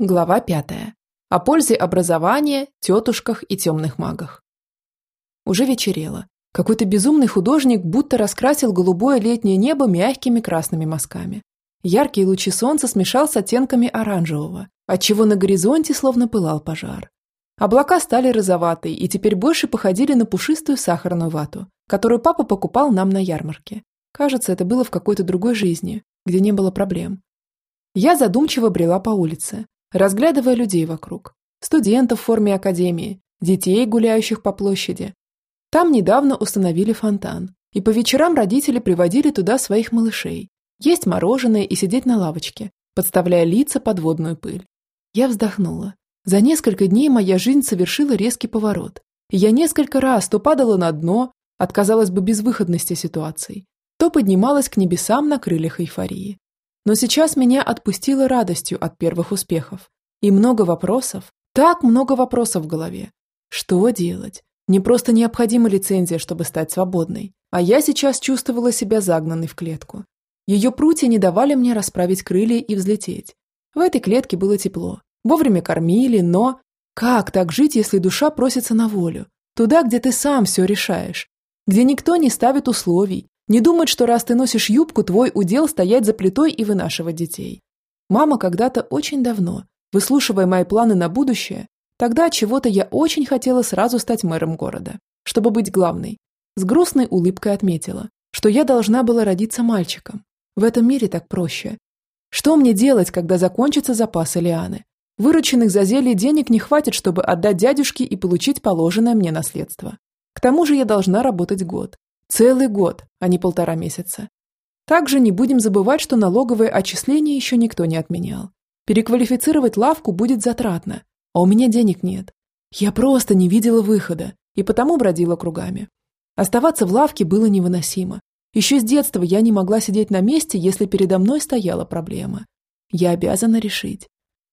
Глава пятая. О пользе образования, тетушках и темных магах. Уже вечерело. Какой-то безумный художник будто раскрасил голубое летнее небо мягкими красными мазками. Яркие лучи солнца смешал с оттенками оранжевого, отчего на горизонте словно пылал пожар. Облака стали розоватые и теперь больше походили на пушистую сахарную вату, которую папа покупал нам на ярмарке. Кажется, это было в какой-то другой жизни, где не было проблем. Я задумчиво брела по улице, разглядывая людей вокруг. Студентов в форме академии, детей, гуляющих по площади. Там недавно установили фонтан, и по вечерам родители приводили туда своих малышей. Есть мороженое и сидеть на лавочке, подставляя лица под водную пыль. Я вздохнула. За несколько дней моя жизнь совершила резкий поворот. Я несколько раз то падала на дно, от, казалось бы, безвыходности ситуаций, то поднималась к небесам на крыльях эйфории. Но сейчас меня отпустило радостью от первых успехов. И много вопросов, так много вопросов в голове. Что делать? Мне просто необходима лицензия, чтобы стать свободной. А я сейчас чувствовала себя загнанной в клетку. Ее прутья не давали мне расправить крылья и взлететь. В этой клетке было тепло. Вовремя кормили, но... Как так жить, если душа просится на волю? Туда, где ты сам все решаешь. Где никто не ставит условий, не думать, что раз ты носишь юбку, твой удел стоять за плитой и вынашивать детей. Мама когда-то очень давно, выслушивая мои планы на будущее, тогда чего-то я очень хотела сразу стать мэром города, чтобы быть главной. С грустной улыбкой отметила, что я должна была родиться мальчиком. В этом мире так проще. Что мне делать, когда закончатся запасы Лианы? Вырученных за зелье денег не хватит, чтобы отдать дядюшке и получить положенное мне наследство. К тому же я должна работать год, Целый год, а не полтора месяца. Также не будем забывать, что налоговые отчисления еще никто не отменял. Переквалифицировать лавку будет затратно, а у меня денег нет. Я просто не видела выхода и потому бродила кругами. Оставаться в лавке было невыносимо. Еще с детства я не могла сидеть на месте, если передо мной стояла проблема. Я обязана решить.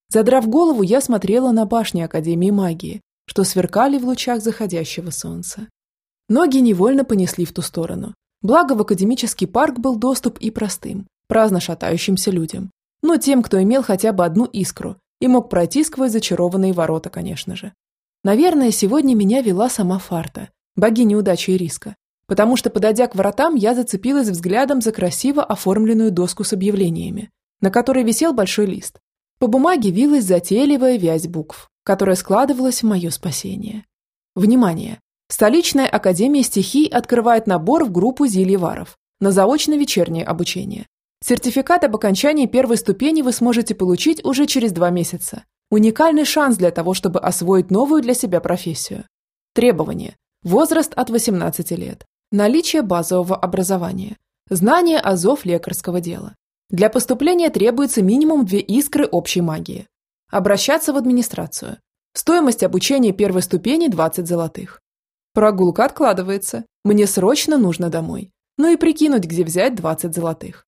Задрав голову, я смотрела на башни Академии магии, что сверкали в лучах заходящего солнца. Ноги невольно понесли в ту сторону. Благо, в академический парк был доступ и простым, праздно шатающимся людям. Но тем, кто имел хотя бы одну искру и мог пройти сквозь зачарованные ворота, конечно же. Наверное, сегодня меня вела сама Фарта, богиня удачи и риска. Потому что, подойдя к воротам, я зацепилась взглядом за красиво оформленную доску с объявлениями, на которой висел большой лист. По бумаге вилась затейливая вязь букв, которая складывалась в мое спасение. Внимание! Столичная академия стихий открывает набор в группу зельеваров на заочно-вечернее обучение. Сертификат об окончании первой ступени вы сможете получить уже через два месяца. Уникальный шанс для того, чтобы освоить новую для себя профессию. Требования. Возраст от 18 лет. Наличие базового образования. Знание азов лекарского дела. Для поступления требуется минимум две искры общей магии. Обращаться в администрацию. Стоимость обучения первой ступени 20 золотых. Прогулка откладывается. Мне срочно нужно домой. Ну и прикинуть, где взять 20 золотых.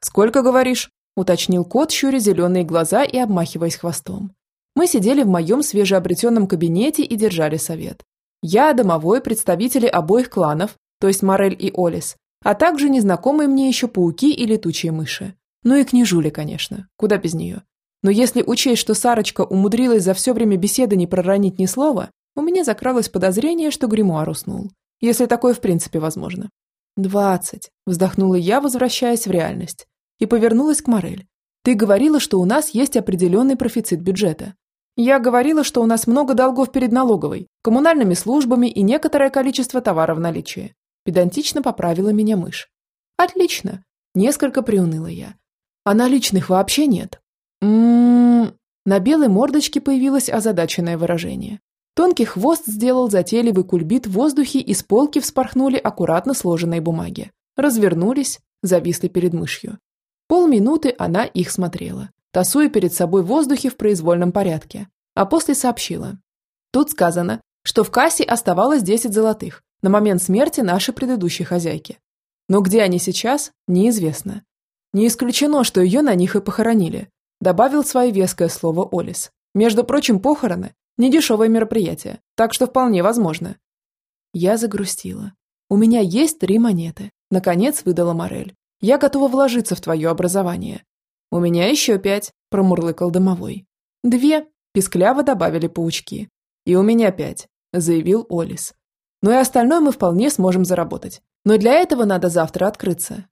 «Сколько, говоришь?» – уточнил кот, щуря зеленые глаза и обмахиваясь хвостом. Мы сидели в моем свежеобретенном кабинете и держали совет. Я, домовой, представители обоих кланов, то есть Морель и Олис, а также незнакомые мне еще пауки и летучие мыши. Ну и княжули, конечно, куда без нее. Но если учесть, что Сарочка умудрилась за все время беседы не проронить ни слова, у меня закралось подозрение, что гримуар уснул. Если такое в принципе возможно. «Двадцать», – вздохнула я, возвращаясь в реальность. И повернулась к Морель. «Ты говорила, что у нас есть определенный профицит бюджета. Я говорила, что у нас много долгов перед налоговой, коммунальными службами и некоторое количество товаров в наличии. Педантично поправила меня мышь. Отлично. Несколько приуныла я. А наличных вообще нет. Ммм... На белой мордочке появилось озадаченное выражение. Тонкий хвост сделал затейливый кульбит в воздухе, и с полки вспорхнули аккуратно сложенные бумаги. Развернулись, зависли перед мышью. Полминуты она их смотрела, тасуя перед собой в воздухе в произвольном порядке. А после сообщила. Тут сказано, что в кассе оставалось 10 золотых на момент смерти нашей предыдущей хозяйки. Но где они сейчас, неизвестно. Не исключено, что ее на них и похоронили, добавил свое веское слово Олис. Между прочим, похороны Недешевое мероприятие, так что вполне возможно. Я загрустила. У меня есть три монеты. Наконец выдала Морель. Я готова вложиться в твое образование. «У меня еще пять», – промурлыкал домовой. «Две», – пискляво добавили паучки. «И у меня пять», – заявил Олис. «Ну и остальное мы вполне сможем заработать. Но для этого надо завтра открыться».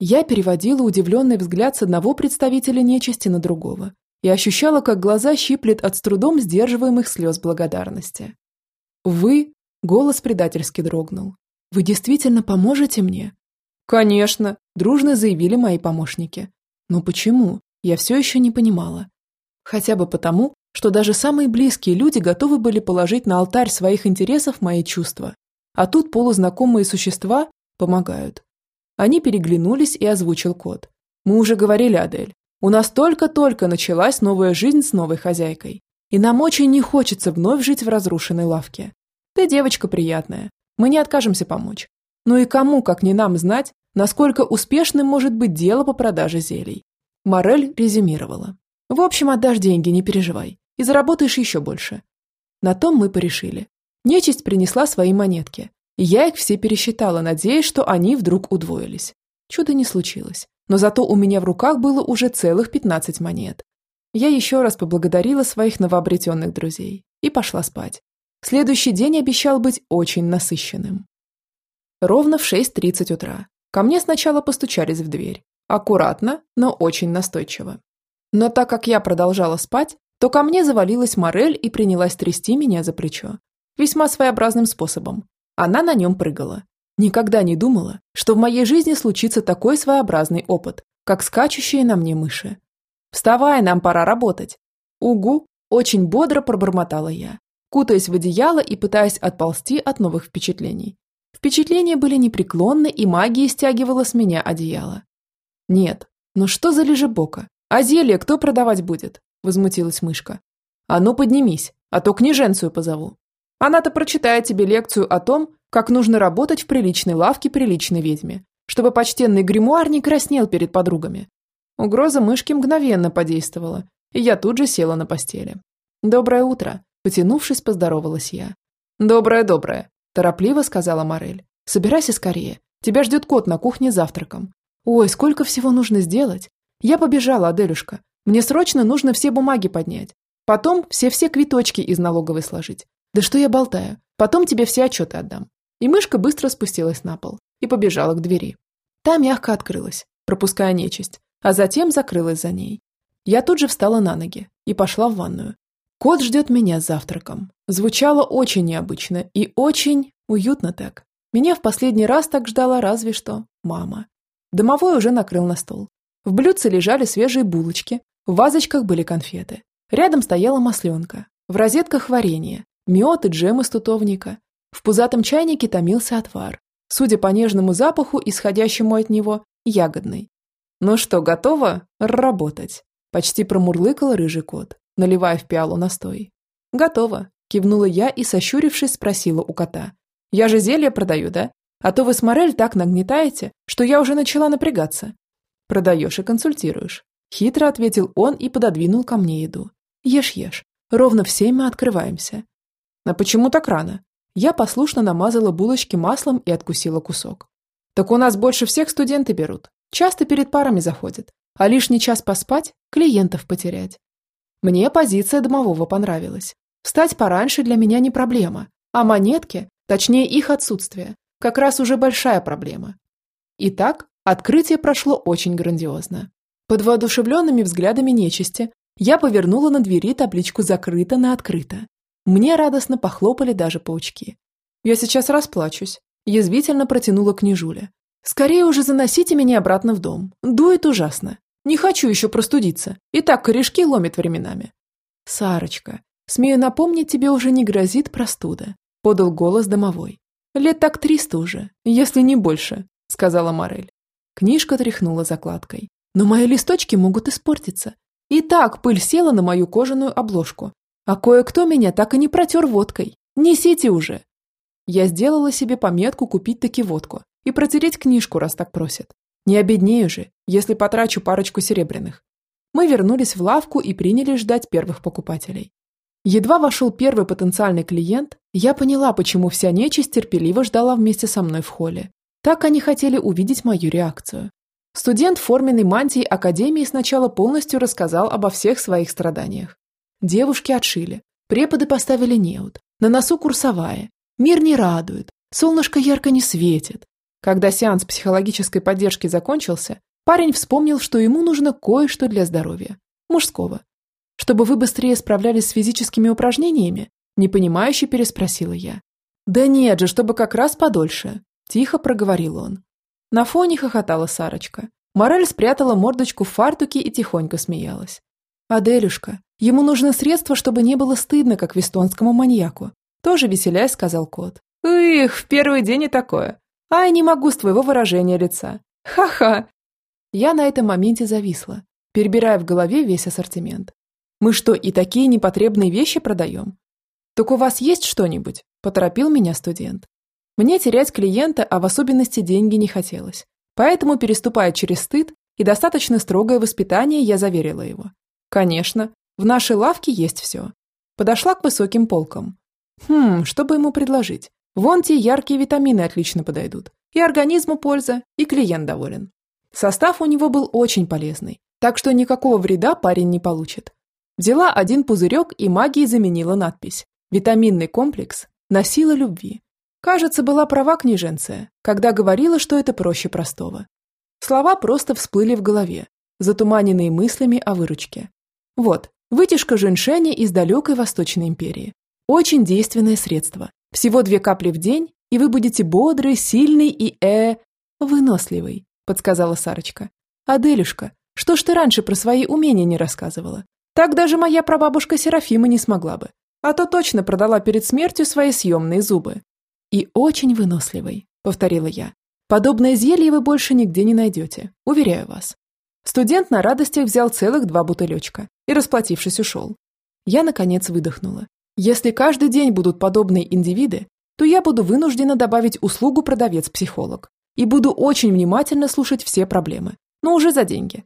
Я переводила удивленный взгляд с одного представителя нечисти на другого и ощущала, как глаза щиплет от с трудом сдерживаемых слез благодарности. «Вы?» – голос предательски дрогнул. «Вы действительно поможете мне?» «Конечно», – дружно заявили мои помощники. Но почему? Я все еще не понимала. Хотя бы потому, что даже самые близкие люди готовы были положить на алтарь своих интересов мои чувства. А тут полузнакомые существа помогают. Они переглянулись и озвучил кот. «Мы уже говорили, Адель, у нас только-только началась новая жизнь с новой хозяйкой. И нам очень не хочется вновь жить в разрушенной лавке. Ты девочка приятная. Мы не откажемся помочь. Но и кому, как не нам, знать, насколько успешным может быть дело по продаже зелий. Морель резюмировала. В общем, отдашь деньги, не переживай. И заработаешь еще больше. На том мы порешили. Нечисть принесла свои монетки. И я их все пересчитала, надеясь, что они вдруг удвоились. Чудо не случилось но зато у меня в руках было уже целых 15 монет. Я еще раз поблагодарила своих новообретенных друзей и пошла спать. Следующий день обещал быть очень насыщенным. Ровно в 6.30 утра ко мне сначала постучались в дверь. Аккуратно, но очень настойчиво. Но так как я продолжала спать, то ко мне завалилась Морель и принялась трясти меня за плечо. Весьма своеобразным способом. Она на нем прыгала, Никогда не думала, что в моей жизни случится такой своеобразный опыт, как скачущие на мне мыши. «Вставай, нам пора работать!» «Угу!» – очень бодро пробормотала я, кутаясь в одеяло и пытаясь отползти от новых впечатлений. Впечатления были непреклонны, и магия стягивала с меня одеяло. «Нет, ну что за лежебока? А зелье кто продавать будет?» – возмутилась мышка. «А ну поднимись, а то княженцию позову. Она-то прочитает тебе лекцию о том, как нужно работать в приличной лавке приличной ведьме, чтобы почтенный гримуар не краснел перед подругами. Угроза мышки мгновенно подействовала, и я тут же села на постели. «Доброе утро», – потянувшись, поздоровалась я. «Доброе-доброе», – торопливо сказала Морель. «Собирайся скорее. Тебя ждет кот на кухне завтраком. Ой, сколько всего нужно сделать. Я побежала, Аделюшка. Мне срочно нужно все бумаги поднять. Потом все-все квиточки из налоговой сложить. Да что я болтаю? Потом тебе все отчеты отдам. И мышка быстро спустилась на пол и побежала к двери. Та мягко открылась, пропуская нечисть, а затем закрылась за ней. Я тут же встала на ноги и пошла в ванную. Кот ждет меня с завтраком. Звучало очень необычно и очень уютно так. Меня в последний раз так ждала разве что мама. Домовой уже накрыл на стол. В блюдце лежали свежие булочки, в вазочках были конфеты. Рядом стояла масленка, в розетках варенье, мед и джем из тутовника, в пузатом чайнике томился отвар. Судя по нежному запаху, исходящему от него, ягодный. «Ну что, готово? Работать!» Почти промурлыкал рыжий кот, наливая в пиалу настой. «Готово!» – кивнула я и, сощурившись, спросила у кота. «Я же зелье продаю, да? А то вы с Морель так нагнетаете, что я уже начала напрягаться». «Продаешь и консультируешь», – хитро ответил он и пододвинул ко мне еду. «Ешь-ешь. Ровно в семь мы открываемся». «А почему так рано?» Я послушно намазала булочки маслом и откусила кусок. Так у нас больше всех студенты берут. Часто перед парами заходят. А лишний час поспать – клиентов потерять. Мне позиция домового понравилась. Встать пораньше для меня не проблема, а монетки, точнее их отсутствие, как раз уже большая проблема. Итак, открытие прошло очень грандиозно. Под воодушевленными взглядами нечисти я повернула на двери табличку «Закрыто» на «Открыто». Мне радостно похлопали даже паучки. Я сейчас расплачусь. Язвительно протянула княжуля. Скорее уже заносите меня обратно в дом. Дует ужасно. Не хочу еще простудиться. И так корешки ломит временами. Сарочка, смею напомнить, тебе уже не грозит простуда. Подал голос домовой. Лет так триста уже, если не больше, сказала Морель. Книжка тряхнула закладкой. Но мои листочки могут испортиться. И так пыль села на мою кожаную обложку, а кое-кто меня так и не протер водкой. Несите уже. Я сделала себе пометку купить таки водку и протереть книжку, раз так просят. Не обеднею же, если потрачу парочку серебряных. Мы вернулись в лавку и приняли ждать первых покупателей. Едва вошел первый потенциальный клиент, я поняла, почему вся нечисть терпеливо ждала вместе со мной в холле. Так они хотели увидеть мою реакцию. Студент форменной мантии Академии сначала полностью рассказал обо всех своих страданиях. Девушки отшили, преподы поставили неуд, на носу курсовая, мир не радует, солнышко ярко не светит. Когда сеанс психологической поддержки закончился, парень вспомнил, что ему нужно кое-что для здоровья, мужского. Чтобы вы быстрее справлялись с физическими упражнениями, непонимающе переспросила я. Да нет же, чтобы как раз подольше, тихо проговорил он. На фоне хохотала Сарочка. Морель спрятала мордочку в фартуке и тихонько смеялась. «Аделюшка, ему нужны средства, чтобы не было стыдно, как вестонскому маньяку», тоже веселясь сказал кот. «Их, в первый день и такое. Ай, не могу с твоего выражения лица. Ха-ха!» Я на этом моменте зависла, перебирая в голове весь ассортимент. «Мы что, и такие непотребные вещи продаем?» «Так у вас есть что-нибудь?» – поторопил меня студент. Мне терять клиента, а в особенности деньги не хотелось. Поэтому, переступая через стыд и достаточно строгое воспитание, я заверила его. Конечно, в нашей лавке есть все. Подошла к высоким полкам. Хм, что бы ему предложить? Вон те яркие витамины отлично подойдут. И организму польза, и клиент доволен. Состав у него был очень полезный, так что никакого вреда парень не получит. Взяла один пузырек и магией заменила надпись. Витаминный комплекс на сила любви. Кажется, была права княженция, когда говорила, что это проще простого. Слова просто всплыли в голове, затуманенные мыслями о выручке. Вот, вытяжка женьшеня из далекой Восточной империи. Очень действенное средство. Всего две капли в день, и вы будете бодрый, сильный и э... выносливый, подсказала Сарочка. Аделюшка, что ж ты раньше про свои умения не рассказывала? Так даже моя прабабушка Серафима не смогла бы. А то точно продала перед смертью свои съемные зубы. «И очень выносливый», — повторила я. «Подобное зелье вы больше нигде не найдете, уверяю вас». Студент на радостях взял целых два бутылечка и, расплатившись, ушел. Я, наконец, выдохнула. Если каждый день будут подобные индивиды, то я буду вынуждена добавить услугу продавец-психолог и буду очень внимательно слушать все проблемы, но уже за деньги.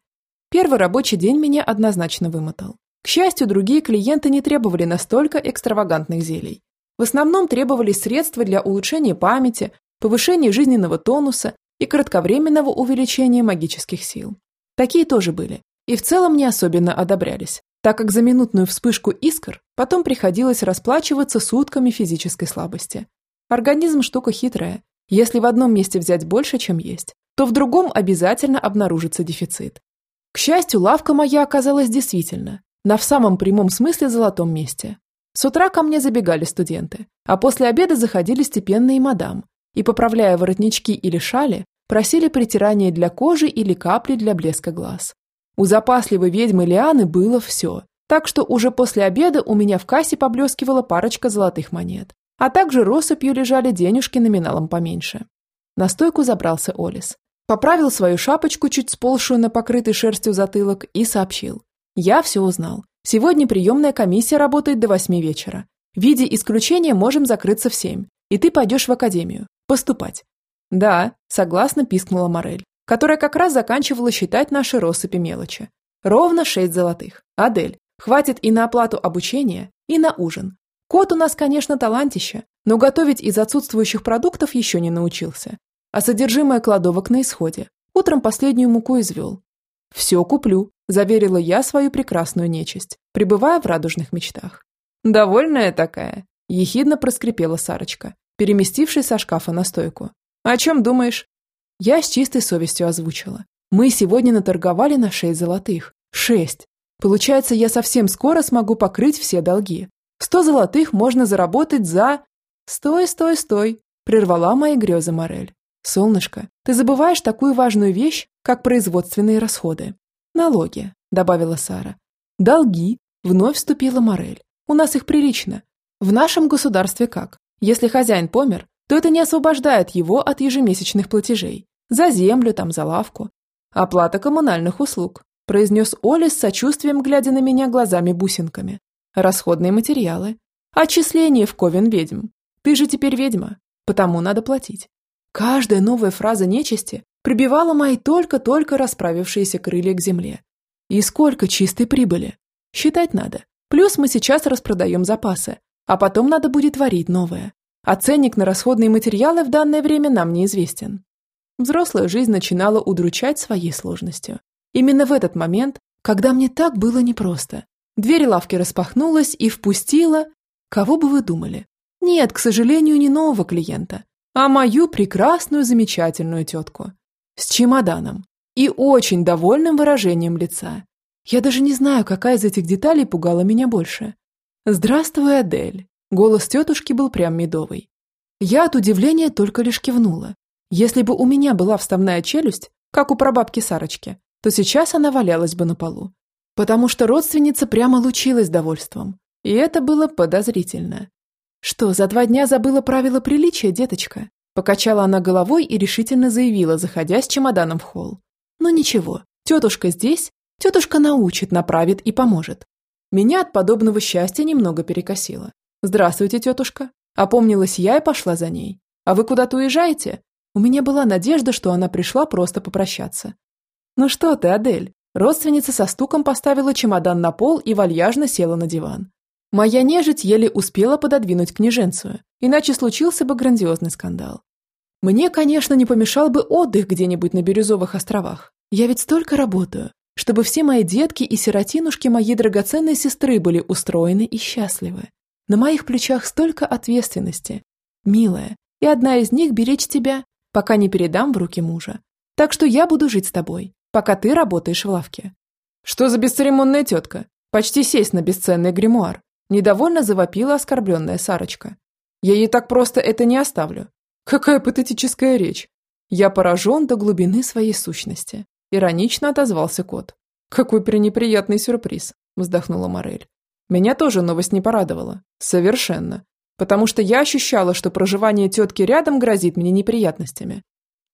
Первый рабочий день меня однозначно вымотал. К счастью, другие клиенты не требовали настолько экстравагантных зелий. В основном требовались средства для улучшения памяти, повышения жизненного тонуса и кратковременного увеличения магических сил. Такие тоже были, и в целом не особенно одобрялись, так как за минутную вспышку искр потом приходилось расплачиваться сутками физической слабости. Организм штука хитрая. Если в одном месте взять больше, чем есть, то в другом обязательно обнаружится дефицит. К счастью, лавка моя оказалась действительно на в самом прямом смысле золотом месте. С утра ко мне забегали студенты, а после обеда заходили степенные мадам и, поправляя воротнички или шали, просили притирания для кожи или капли для блеска глаз. У запасливой ведьмы Лианы было все, так что уже после обеда у меня в кассе поблескивала парочка золотых монет, а также россыпью лежали денежки номиналом поменьше. На стойку забрался Олис. Поправил свою шапочку, чуть сползшую на покрытый шерстью затылок, и сообщил. Я все узнал. Сегодня приемная комиссия работает до восьми вечера. В виде исключения можем закрыться в семь, и ты пойдешь в академию. Поступать. Да, согласно пискнула Морель, которая как раз заканчивала считать наши россыпи мелочи. Ровно шесть золотых. Адель, хватит и на оплату обучения, и на ужин. Кот у нас, конечно, талантище, но готовить из отсутствующих продуктов еще не научился. А содержимое кладовок на исходе. Утром последнюю муку извел. Все куплю, заверила я свою прекрасную нечисть, пребывая в радужных мечтах. «Довольная такая?» – ехидно проскрипела Сарочка, переместившись со шкафа на стойку. «О чем думаешь?» Я с чистой совестью озвучила. «Мы сегодня наторговали на шесть золотых. Шесть. Получается, я совсем скоро смогу покрыть все долги. Сто золотых можно заработать за...» «Стой, стой, стой!» – прервала мои грезы Морель. «Солнышко, ты забываешь такую важную вещь, как производственные расходы. «Налоги», – добавила Сара. «Долги», – вновь вступила Морель. «У нас их прилично. В нашем государстве как? Если хозяин помер, то это не освобождает его от ежемесячных платежей. За землю, там, за лавку. Оплата коммунальных услуг», – произнес Оля с сочувствием, глядя на меня глазами-бусинками. «Расходные материалы. Отчисление в ковен ведьм. Ты же теперь ведьма, потому надо платить». Каждая новая фраза нечисти прибивала мои только-только расправившиеся крылья к земле. И сколько чистой прибыли? Считать надо. Плюс мы сейчас распродаем запасы, а потом надо будет варить новое. А ценник на расходные материалы в данное время нам неизвестен. Взрослая жизнь начинала удручать своей сложностью. Именно в этот момент, когда мне так было непросто, дверь лавки распахнулась и впустила... Кого бы вы думали? Нет, к сожалению, не нового клиента, а мою прекрасную, замечательную тетку. С чемоданом и очень довольным выражением лица. Я даже не знаю, какая из этих деталей пугала меня больше. «Здравствуй, Адель!» Голос тетушки был прям медовый. Я от удивления только лишь кивнула. Если бы у меня была вставная челюсть, как у прабабки Сарочки, то сейчас она валялась бы на полу. Потому что родственница прямо лучилась довольством. И это было подозрительно. «Что, за два дня забыла правила приличия, деточка?» Покачала она головой и решительно заявила, заходя с чемоданом в холл. «Ну ничего, тетушка здесь, тетушка научит, направит и поможет». Меня от подобного счастья немного перекосило. «Здравствуйте, тетушка». Опомнилась я и пошла за ней. «А вы куда-то уезжаете?» У меня была надежда, что она пришла просто попрощаться. «Ну что ты, Адель?» Родственница со стуком поставила чемодан на пол и вальяжно села на диван. Моя нежить еле успела пододвинуть княженцию, иначе случился бы грандиозный скандал. Мне, конечно, не помешал бы отдых где-нибудь на Бирюзовых островах. Я ведь столько работаю, чтобы все мои детки и сиротинушки моей драгоценной сестры были устроены и счастливы. На моих плечах столько ответственности. Милая, и одна из них беречь тебя, пока не передам в руки мужа. Так что я буду жить с тобой, пока ты работаешь в лавке. Что за бесцеремонная тетка? Почти сесть на бесценный гримуар. Недовольно завопила оскорбленная Сарочка. Я ей так просто это не оставлю. Какая патетическая речь. Я поражен до глубины своей сущности. Иронично отозвался кот. Какой пренеприятный сюрприз, вздохнула Морель. Меня тоже новость не порадовала. Совершенно. Потому что я ощущала, что проживание тетки рядом грозит мне неприятностями.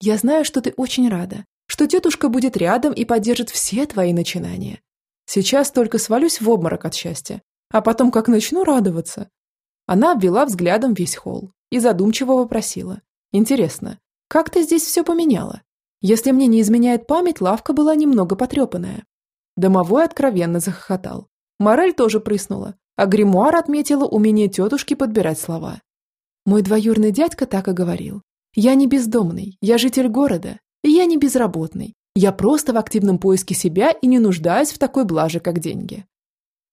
Я знаю, что ты очень рада, что тетушка будет рядом и поддержит все твои начинания. Сейчас только свалюсь в обморок от счастья, а потом как начну радоваться. Она обвела взглядом весь холл и задумчиво вопросила. Интересно, как ты здесь все поменяла? Если мне не изменяет память, лавка была немного потрепанная. Домовой откровенно захохотал. Морель тоже прыснула, а гримуар отметила умение тетушки подбирать слова. Мой двоюрный дядька так и говорил. Я не бездомный, я житель города, и я не безработный. Я просто в активном поиске себя и не нуждаюсь в такой блаже, как деньги.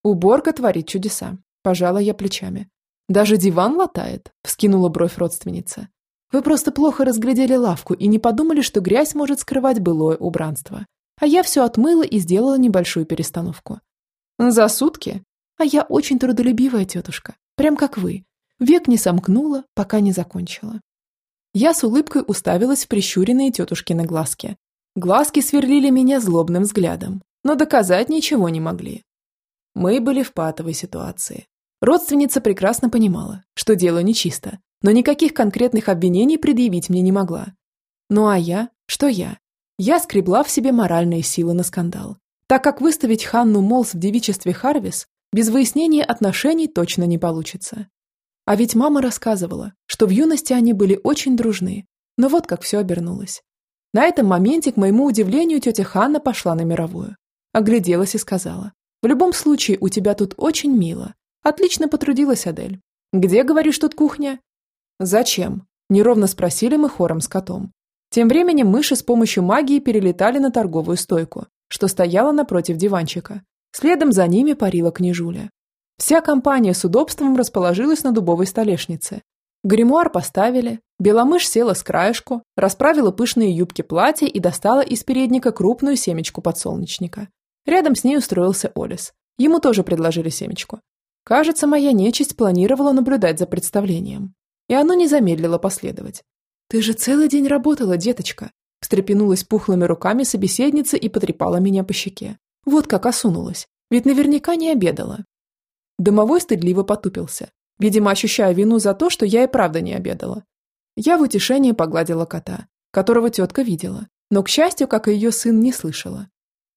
Уборка творит чудеса. Пожала я плечами. Даже диван латает, вскинула бровь родственница. Вы просто плохо разглядели лавку и не подумали, что грязь может скрывать былое убранство. А я все отмыла и сделала небольшую перестановку. За сутки? А я очень трудолюбивая тетушка, прям как вы. Век не сомкнула, пока не закончила. Я с улыбкой уставилась в прищуренные тетушкины глазки. Глазки сверлили меня злобным взглядом, но доказать ничего не могли. Мы были в патовой ситуации. Родственница прекрасно понимала, что дело нечисто, но никаких конкретных обвинений предъявить мне не могла. Ну а я? Что я? Я скребла в себе моральные силы на скандал, так как выставить Ханну Молс в девичестве Харвис без выяснения отношений точно не получится. А ведь мама рассказывала, что в юности они были очень дружны, но вот как все обернулось. На этом моменте, к моему удивлению, тетя Ханна пошла на мировую. Огляделась и сказала, в любом случае, у тебя тут очень мило. Отлично потрудилась Адель. Где, говоришь, тут кухня? Зачем? Неровно спросили мы хором с котом. Тем временем мыши с помощью магии перелетали на торговую стойку, что стояла напротив диванчика. Следом за ними парила княжуля. Вся компания с удобством расположилась на дубовой столешнице. Гримуар поставили, беломышь села с краешку, расправила пышные юбки платья и достала из передника крупную семечку подсолнечника. Рядом с ней устроился Олес. Ему тоже предложили семечку. Кажется, моя нечисть планировала наблюдать за представлением. И оно не замедлило последовать. «Ты же целый день работала, деточка!» Встрепенулась пухлыми руками собеседница и потрепала меня по щеке. Вот как осунулась. Ведь наверняка не обедала. Домовой стыдливо потупился, видимо, ощущая вину за то, что я и правда не обедала. Я в утешение погладила кота, которого тетка видела, но, к счастью, как и ее сын, не слышала.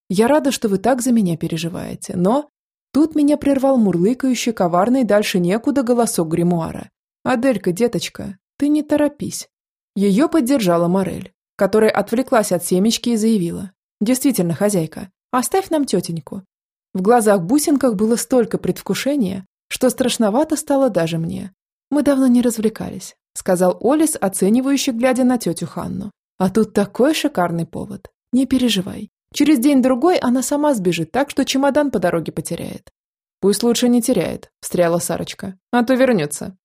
Я рада, что вы так за меня переживаете, но...» Тут меня прервал мурлыкающий, коварный, дальше некуда голосок гримуара. «Аделька, деточка, ты не торопись». Ее поддержала Морель, которая отвлеклась от семечки и заявила. «Действительно, хозяйка, оставь нам тетеньку». В глазах-бусинках было столько предвкушения, что страшновато стало даже мне. «Мы давно не развлекались», — сказал Олис, оценивающий, глядя на тетю Ханну. А тут такой шикарный повод. Не переживай. Через день-другой она сама сбежит так, что чемодан по дороге потеряет. Пусть лучше не теряет, встряла Сарочка, а то вернется.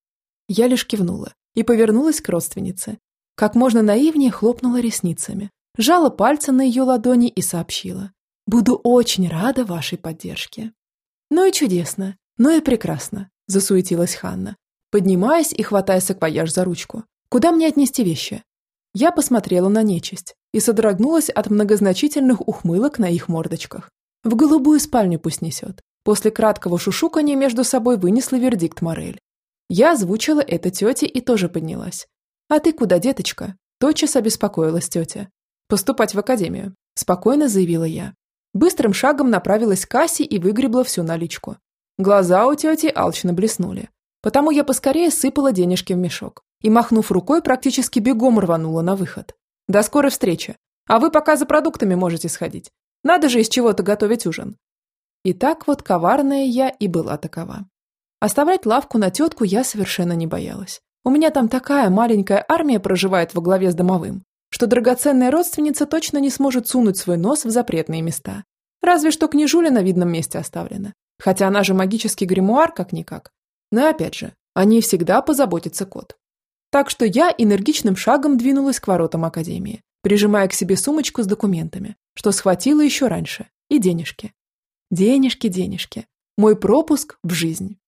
Я лишь кивнула и повернулась к родственнице. Как можно наивнее хлопнула ресницами, жала пальцы на ее ладони и сообщила. «Буду очень рада вашей поддержке». «Ну и чудесно, ну и прекрасно», – засуетилась Ханна, поднимаясь и хватая саквояж за ручку. «Куда мне отнести вещи?» Я посмотрела на нечисть и содрогнулась от многозначительных ухмылок на их мордочках. В голубую спальню пусть несет. После краткого шушукания между собой вынесла вердикт Морель. Я озвучила это тете и тоже поднялась. «А ты куда, деточка?» Тотчас обеспокоилась тетя. «Поступать в академию», – спокойно заявила я. Быстрым шагом направилась к кассе и выгребла всю наличку. Глаза у тети алчно блеснули. Потому я поскорее сыпала денежки в мешок и, махнув рукой, практически бегом рванула на выход. До скорой встречи. А вы пока за продуктами можете сходить. Надо же из чего-то готовить ужин. И так вот коварная я и была такова. Оставлять лавку на тетку я совершенно не боялась. У меня там такая маленькая армия проживает во главе с домовым, что драгоценная родственница точно не сможет сунуть свой нос в запретные места. Разве что княжуля на видном месте оставлена. Хотя она же магический гримуар как-никак. Но опять же, о ней всегда позаботится кот. Так что я энергичным шагом двинулась к воротам академии, прижимая к себе сумочку с документами, что схватила еще раньше, и денежки. Денежки, денежки. Мой пропуск в жизнь.